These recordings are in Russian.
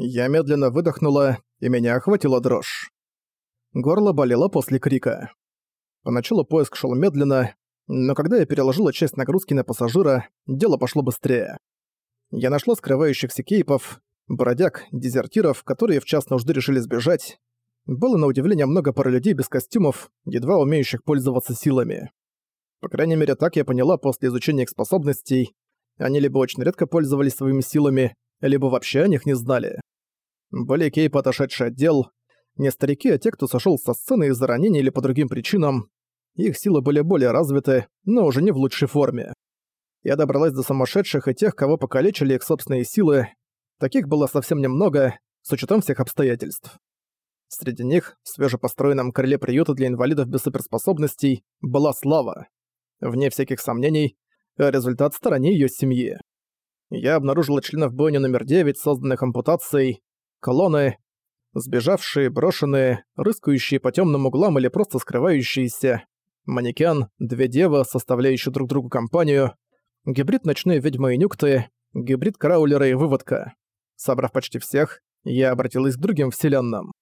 Я медленно выдохнула, и меня охватила дрожь. Горло болело после крика. Поначалу поиск шел медленно, но когда я переложила часть нагрузки на пассажира, дело пошло быстрее. Я нашла скрывающихся кейпов, бродяг, дезертиров, которые в час нужды решили сбежать. Было на удивление много пары людей без костюмов, едва умеющих пользоваться силами. По крайней мере, так я поняла после изучения их способностей. Они либо очень редко пользовались своими силами, либо вообще о них не знали. Были кейпы, отошедшие от дел. Не старики, а те, кто сошел со сцены из-за ранений или по другим причинам. Их силы были более развиты, но уже не в лучшей форме. Я добралась до сумасшедших и тех, кого покалечили их собственные силы. Таких было совсем немного, с учетом всех обстоятельств. Среди них, в свежепостроенном крыле приюта для инвалидов без суперспособностей, была Слава. Вне всяких сомнений, результат стороне её семьи. Я обнаружила членов бойни номер 9, созданных ампутацией, колонны, сбежавшие, брошенные, рыскающие по тёмным углам или просто скрывающиеся, манекен, две девы, составляющие друг другу компанию, гибрид ночной ведьмы и нюкты, гибрид краулера и выводка. Собрав почти всех, я обратилась к другим вселенным.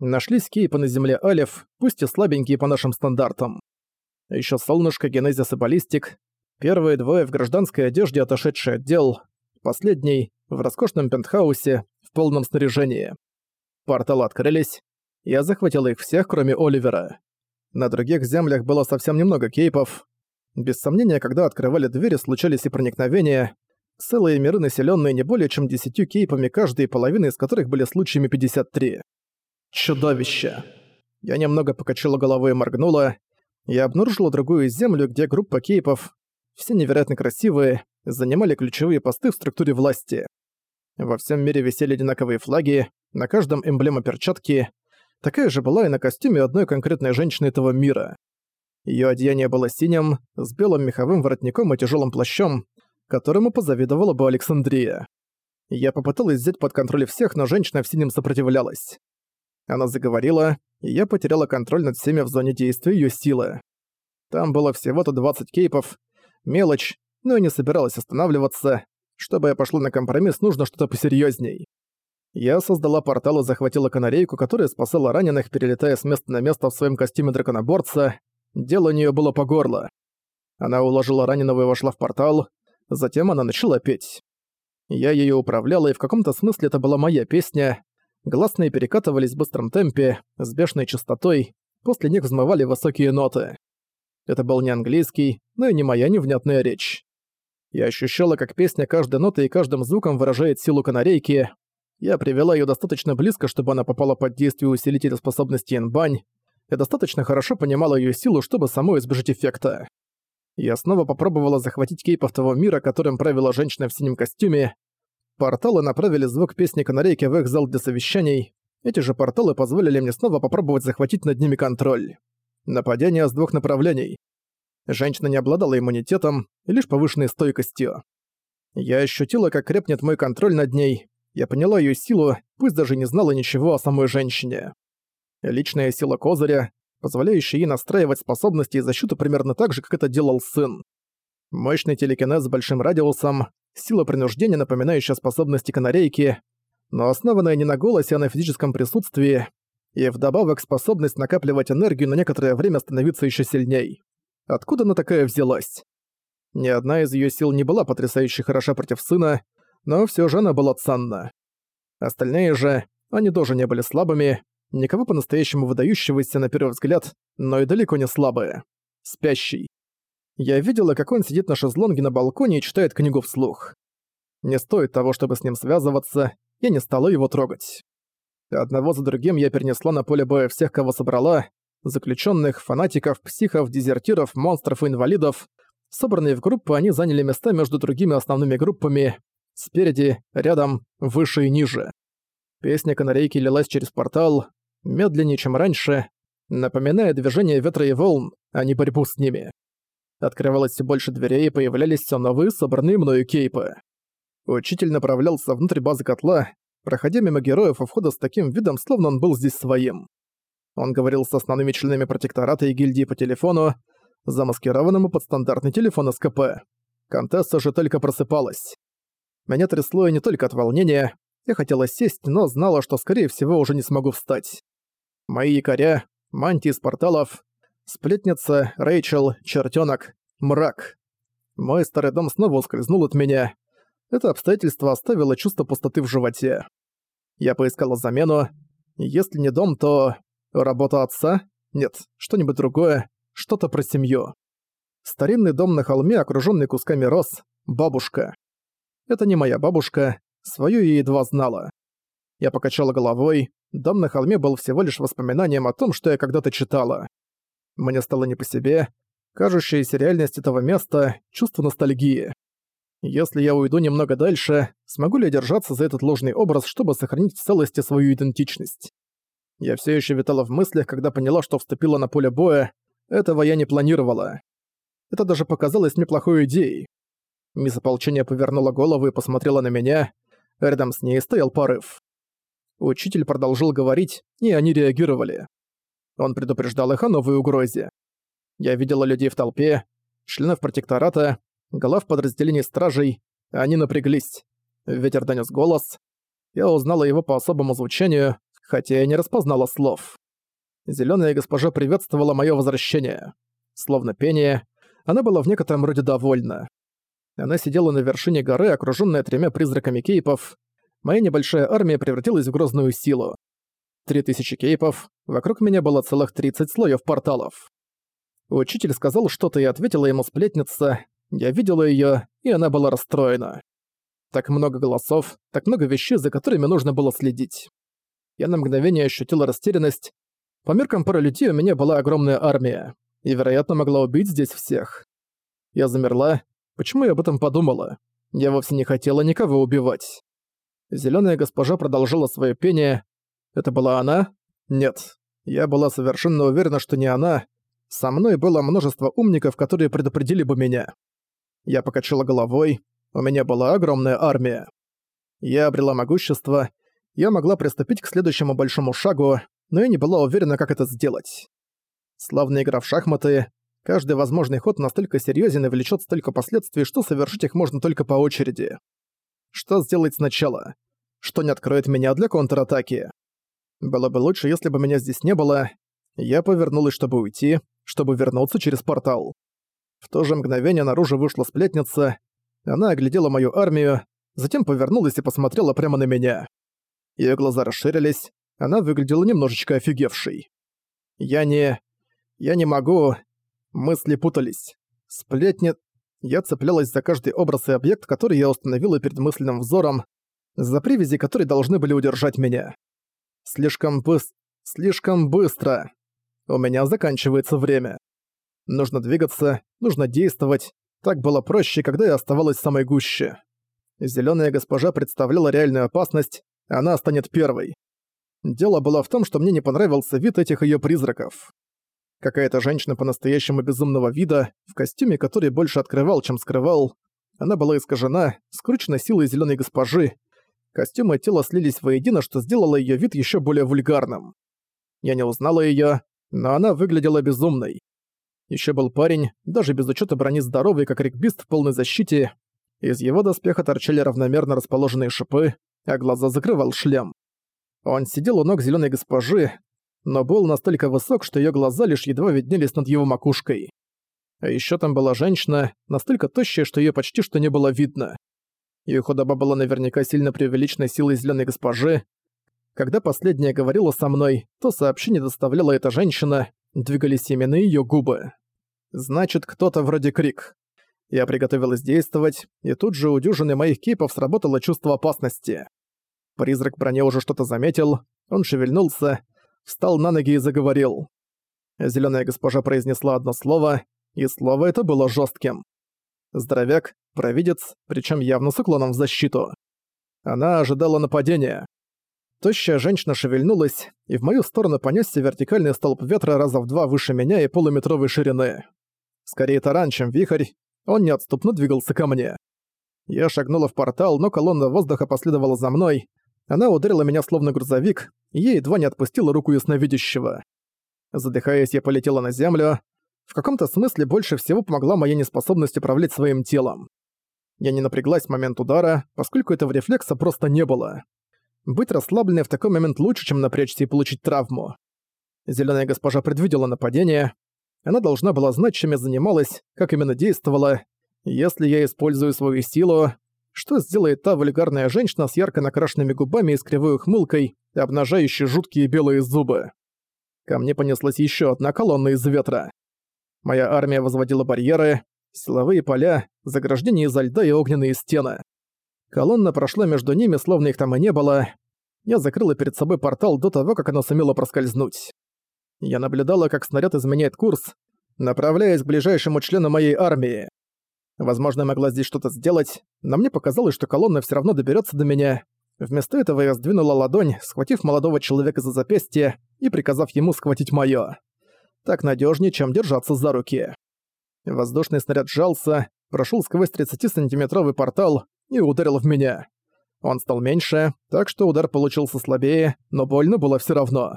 Нашлись кейпы на земле Алиф, пусть и слабенькие по нашим стандартам. Ещё солнышко, генезис и баллистик. Первые двое в гражданской одежде, отошедшие от дел. Последний — в роскошном пентхаусе, в полном снаряжении. Порталы открылись. Я захватил их всех, кроме Оливера. На других землях было совсем немного кейпов. Без сомнения, когда открывали двери, случались и проникновения. Целые миры, населенные не более чем десятью кейпами, каждые половины из которых были случаями 53. Чудовище. Я немного покачала головой и моргнула. Я обнаружила другую землю, где группа кейпов, все невероятно красивые, занимали ключевые посты в структуре власти. Во всем мире висели одинаковые флаги, на каждом эмблема перчатки. Такая же была и на костюме одной конкретной женщины этого мира. Её одеяние было синим, с белым меховым воротником и тяжёлым плащом, которому позавидовала бы Александрия. Я попыталась взять под контроль всех, но женщина в синем сопротивлялась. Она заговорила, и я потеряла контроль над всеми в зоне действия её силы. Там было всего-то 20 кейпов, мелочь, но и не собиралась останавливаться. Чтобы я пошла на компромисс, нужно что-то посерьёзней. Я создала портал и захватила канарейку, которая спасала раненых, перелетая с места на место в своем костюме драконоборца. Дело у неё было по горло. Она уложила раненого и вошла в портал, затем она начала петь. Я её управляла, и в каком-то смысле это была моя песня. Гласные перекатывались в быстром темпе, с бешеной частотой, после них взмывали высокие ноты. Это был не английский, но и не моя невнятная речь. Я ощущала, как песня каждой нотой и каждым звуком выражает силу канарейки. Я привела её достаточно близко, чтобы она попала под действие усилителя способности Инбань, и достаточно хорошо понимала её силу, чтобы самой избежать эффекта. Я снова попробовала захватить кейпов того мира, которым правила женщина в синем костюме, Порталы направили звук песни канарейки в их зал для совещаний. Эти же порталы позволили мне снова попробовать захватить над ними контроль. Нападение с двух направлений. Женщина не обладала иммунитетом, лишь повышенной стойкостью. Я ощутила, как крепнет мой контроль над ней. Я поняла ее силу, пусть даже не знала ничего о самой женщине. Личная сила Козыря, позволяющая ей настраивать способности и защиту примерно так же, как это делал сын. Мощный телекинез с большим радиусом, сила принуждения, напоминающая способности канарейки, но основанная не на голосе, а на физическом присутствии, и вдобавок способность накапливать энергию на некоторое время становиться еще сильней. Откуда она такая взялась? Ни одна из ее сил не была потрясающе хороша против сына, но все же она была ценна. Остальные же, они тоже не были слабыми, никого по-настоящему выдающегося на первый взгляд, но и далеко не слабые. Спящий. Я видела, как он сидит на шезлонге на балконе и читает книгу вслух. Не стоит того, чтобы с ним связываться, я не стала его трогать. Одного за другим я перенесла на поле боя всех, кого собрала, заключенных, фанатиков, психов, дезертиров, монстров и инвалидов. Собранные в группы, они заняли места между другими основными группами, спереди, рядом, выше и ниже. Песня канарейки лилась через портал, медленнее, чем раньше, напоминая движение ветра и волн, а не борьбу с ними. Открывалось все больше дверей и появлялись все новые собранные мною кейпы. Учитель направлялся внутрь базы котла, проходя мимо героев у входа с таким видом, словно он был здесь своим. Он говорил с основными членами протектората и гильдии по телефону, замаскированному под стандартный телефон СКП. Контесса же только просыпалась. Меня трясло и не только от волнения. Я хотела сесть, но знала, что скорее всего уже не смогу встать. Мои якоря, мантии из порталов, сплетница, Рэйчел, чертенок, мрак. Мой старый дом снова ускользнул от меня. Это обстоятельство оставило чувство пустоты в животе. Я поискала замену. Если не дом, то... Работа отца? Нет, что-нибудь другое. Что-то про семью. Старинный дом на холме, окружённый кусками роз. Бабушка. Это не моя бабушка. Свою я едва знала. Я покачала головой. Дом на холме был всего лишь воспоминанием о том, что я когда-то читала. Мне стало не по себе. Кажущаяся реальность этого места — чувство ностальгии. Если я уйду немного дальше, смогу ли я держаться за этот ложный образ, чтобы сохранить в целости свою идентичность? Я все еще витала в мыслях, когда поняла, что вступила на поле боя. Этого я не планировала. Это даже показалось неплохой идеей. Мисс ополчения повернула голову и посмотрела на меня. Рядом с ней стоял порыв. Учитель продолжил говорить, и они реагировали. Он предупреждал их о новой угрозе. Я видела людей в толпе, членов протектората, глав подразделений стражей, они напряглись. Ветер донес голос. Я узнала его по особому звучанию, хотя и не распознала слов. Зелёная госпожа приветствовала моё возвращение. Словно пение, она была в некотором роде довольна. Она сидела на вершине горы, окружённая тремя призраками кейпов. Моя небольшая армия превратилась в грозную силу. Три тысячи кейпов, вокруг меня было целых 30 слоев порталов. Учитель сказал что-то и ответила ему сплетница. Я видела её, и она была расстроена. Так много голосов, так много вещей, за которыми нужно было следить. Я на мгновение ощутила растерянность. По меркам пары у меня была огромная армия, и, вероятно, могла убить здесь всех. Я замерла. Почему я об этом подумала? Я вовсе не хотела никого убивать. Зелёная госпожа продолжила своё пение. Это была она? Нет. Я была совершенно уверена, что не она. Со мной было множество умников, которые предупредили бы меня. Я покачала головой. У меня была огромная армия. Я обрела могущество. Я могла приступить к следующему большому шагу, но я не была уверена, как это сделать. Славная игра в шахматы. Каждый возможный ход настолько серьезен и влечет столько последствий, что совершить их можно только по очереди. Что сделать сначала? Что не откроет меня для контратаки? Было бы лучше, если бы меня здесь не было. Я повернулась, чтобы уйти, чтобы вернуться через портал. В то же мгновение наружу вышла сплетница. Она оглядела мою армию, затем повернулась и посмотрела прямо на меня. Её глаза расширились, она выглядела немножечко офигевшей. Я не... я не могу... Мысли путались. Сплетни... Я цеплялась за каждый образ и объект, который я установила перед мысленным взором, за привязи, которые должны были удержать меня. Слишком быстро... Слишком быстро. У меня заканчивается время. Нужно двигаться, нужно действовать. Так было проще, когда я оставалась самой гуще. Зелёная госпожа представляла реальную опасность, она станет первой. Дело было в том, что мне не понравился вид этих её призраков. Какая-то женщина по-настоящему безумного вида, в костюме, который больше открывал, чем скрывал. Она была искажена, скручена силой зелёной госпожи. Костюм и тело слились воедино, что сделало её вид ещё более вульгарным. Я не узнала её, но она выглядела безумной. Ещё был парень, даже без учёта брони здоровый, как регбист в полной защите. Из его доспеха торчали равномерно расположенные шипы, а глаза закрывал шлем. Он сидел у ног зелёной госпожи, но был настолько высок, что её глаза лишь едва виднелись над его макушкой. А ещё там была женщина, настолько тощая, что её почти что не было видно. Её худоба была наверняка сильно преувеличена силой зелёной госпожи. Когда последняя говорила со мной, то сообщение доставляла эта женщина, двигались именно её губы. Значит, кто-то вроде Крик. Я приготовилась действовать, и тут же у дюжины моих кейпов сработало чувство опасности. Призрак броне уже что-то заметил, он шевельнулся, встал на ноги и заговорил. Зелёная госпожа произнесла одно слово, и слово это было жестким. Здоровяк, провидец, причем явно с уклоном в защиту. Она ожидала нападения. Тощая женщина шевельнулась, и в мою сторону понесся вертикальный столб ветра раза в два выше меня и полуметровой ширины. Скорее таран, чем вихрь, он неотступно двигался ко мне. Я шагнула в портал, но колонна воздуха последовала за мной. Она ударила меня словно грузовик, и едва не отпустила руку ясновидящего. Задыхаясь, я полетела на землю. В каком-то смысле больше всего помогла моя неспособность управлять своим телом. Я не напряглась в момент удара, поскольку этого рефлекса просто не было. Быть расслабленной в такой момент лучше, чем напрячься и получить травму. Зелёная госпожа предвидела нападение. Она должна была знать, чем я занималась, как именно действовала. Если я использую свою силу, что сделает та вульгарная женщина с ярко накрашенными губами и с кривой ухмылкой, обнажающей жуткие белые зубы? Ко мне понеслась еще одна колонна из ветра. Моя армия возводила барьеры, силовые поля, заграждения изо льда и огненные стены. Колонна прошла между ними, словно их там и не было. Я закрыла перед собой портал до того, как оно сумело проскользнуть. Я наблюдала, как снаряд изменяет курс, направляясь к ближайшему члену моей армии. Возможно, я могла здесь что-то сделать, но мне показалось, что колонна все равно доберется до меня. Вместо этого я сдвинула ладонь, схватив молодого человека за запястье и приказав ему схватить моё. Так надежнее, чем держаться за руки. Воздушный снаряд сжался, прошел сквозь 30-сантиметровый портал и ударил в меня. Он стал меньше, так что удар получился слабее, но больно было все равно.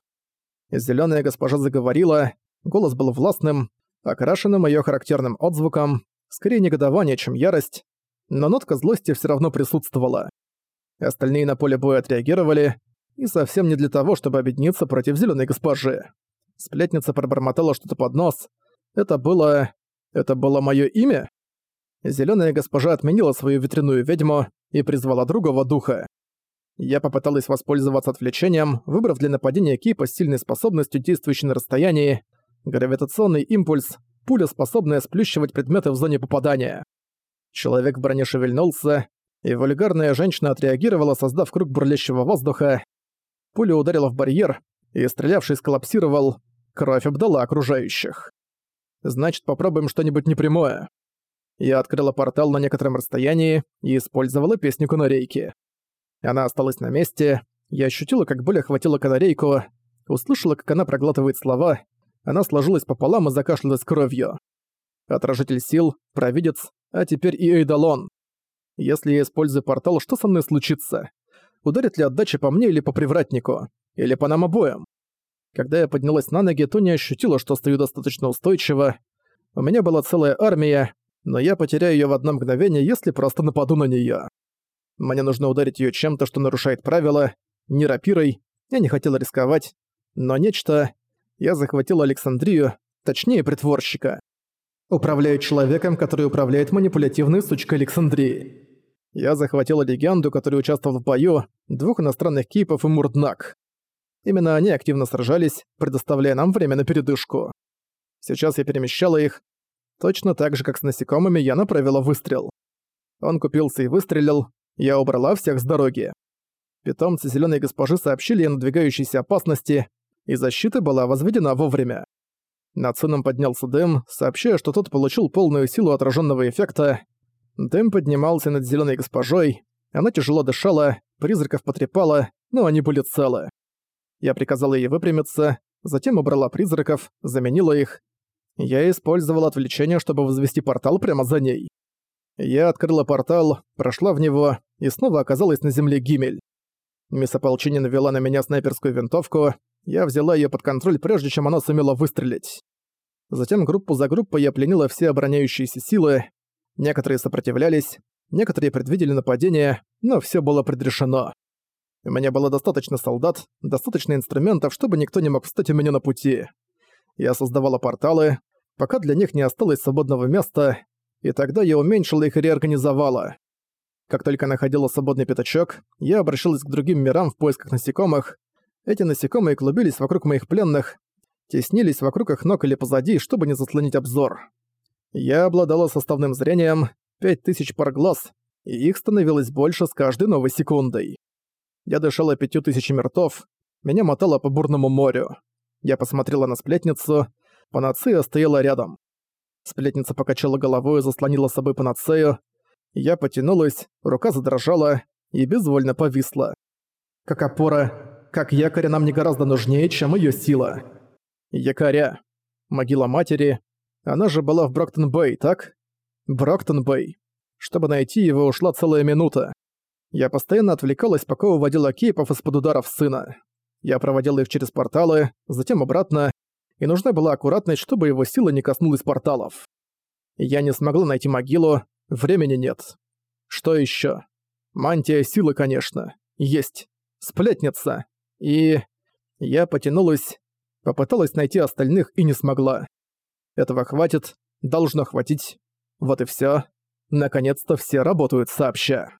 Зелёная госпожа заговорила, голос был властным, окрашенным её характерным отзвуком, скорее негодование, чем ярость, но нотка злости всё равно присутствовала. Остальные на поле боя отреагировали, и совсем не для того, чтобы объединиться против зелёной госпожи. Сплетница пробормотала что-то под нос. Это было... это было моё имя? Зелёная госпожа отменила свою ветряную ведьму и призвала другого духа. Я попыталась воспользоваться отвлечением, выбрав для нападения Кипа сильной способностью, действующей на расстоянии, гравитационный импульс, пуля, способная сплющивать предметы в зоне попадания. Человек в броне шевельнулся, и вульгарная женщина отреагировала, создав круг бурлящего воздуха. Пуля ударила в барьер, и стрелявший сколлапсировал, кровь обдала окружающих. Значит, попробуем что-нибудь непрямое. Я открыла портал на некотором расстоянии и использовала песню канарейки. Она осталась на месте. Я ощутила, как боль охватила канарейку. Услышала, как она проглатывает слова. Она сложилась пополам и закашлялась кровью. Отражитель сил, провидец, а теперь и Эйдалон. Если я использую портал, что со мной случится? Ударит ли отдача по мне или по привратнику? Или по нам обоим? Когда я поднялась на ноги, то не ощутила, что стою достаточно устойчиво. У меня была целая армия, но я потеряю её в одно мгновение, если просто нападу на неё. Мне нужно ударить её чем-то, что нарушает правила, не рапирой, я не хотела рисковать, но нечто... Я захватил Александрию, точнее притворщика. Управляю человеком, который управляет манипулятивной сучкой Александрии. Я захватила легенду, который участвовал в бою, двух иностранных кипов и Мурднак. Именно они активно сражались, предоставляя нам время на передышку. Сейчас я перемещала их. Точно так же, как с насекомыми, я направила выстрел. Он купился и выстрелил, я убрала всех с дороги. Питомцы Зелёной Госпожи сообщили о надвигающейся опасности, и защита была возведена вовремя. Над сыном поднялся дым, сообщая, что тот получил полную силу отраженного эффекта. Дым поднимался над Зелёной Госпожой, она тяжело дышала, призраков потрепала, но они были целы. Я приказала ей выпрямиться, затем убрала призраков, заменила их. Я использовала отвлечение, чтобы возвести портал прямо за ней. Я открыла портал, прошла в него и снова оказалась на земле Гимель. Мисс Ополчинин навела на меня снайперскую винтовку, я взяла её под контроль, прежде чем она сумела выстрелить. Затем группу за группой я пленила все обороняющиеся силы, некоторые сопротивлялись, некоторые предвидели нападение, но всё было предрешено. У меня было достаточно солдат, достаточно инструментов, чтобы никто не мог встать у меня на пути. Я создавала порталы, пока для них не осталось свободного места, и тогда я уменьшила их и реорганизовала. Как только находила свободный пятачок, я обращалась к другим мирам в поисках насекомых. Эти насекомые клубились вокруг моих пленных, теснились вокруг их ног или позади, чтобы не заслонить обзор. Я обладала составным зрением, 5000 пар глаз, и их становилось больше с каждой новой секундой. Я дышала пятью тысячами ртов, меня мотало по бурному морю. Я посмотрела на сплетницу, панацея стояла рядом. Сплетница покачала головой и заслонила собой панацею. Я потянулась, рука задрожала и безвольно повисла. Как опора, как якорь нам не гораздо нужнее, чем её сила. Якоря. Могила матери. Она же была в Броктон-Бэй, так? Броктон-Бэй. Чтобы найти его, ушла целая минута. Я постоянно отвлекалась, пока уводила кейпов из-под ударов сына. Я проводила их через порталы, затем обратно, и нужна была аккуратность, чтобы его сила не коснулась порталов. Я не смогла найти могилу, времени нет. Что еще? Мантия силы, конечно. Есть. Сплетница. И... Я потянулась, попыталась найти остальных и не смогла. Этого хватит, должно хватить. Вот и все. Наконец-то все работают сообща.